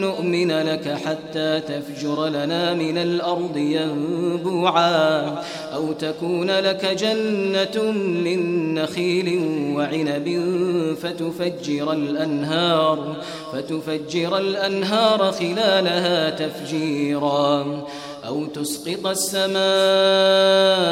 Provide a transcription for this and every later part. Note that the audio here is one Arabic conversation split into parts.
نؤمن لك حتى تفجر لنا من الأرض ينبوعا أو تكون لك جنة من نخيل وعنب فتفجر الأنهار فتفجر الأنهار خلالها تفجيرا أو تسقط السماء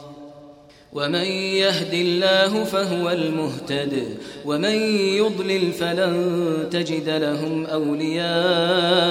ومن يهد الله فهو المهتد ومن يضلل فلن تجد لهم أولياء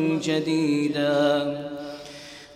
جديدا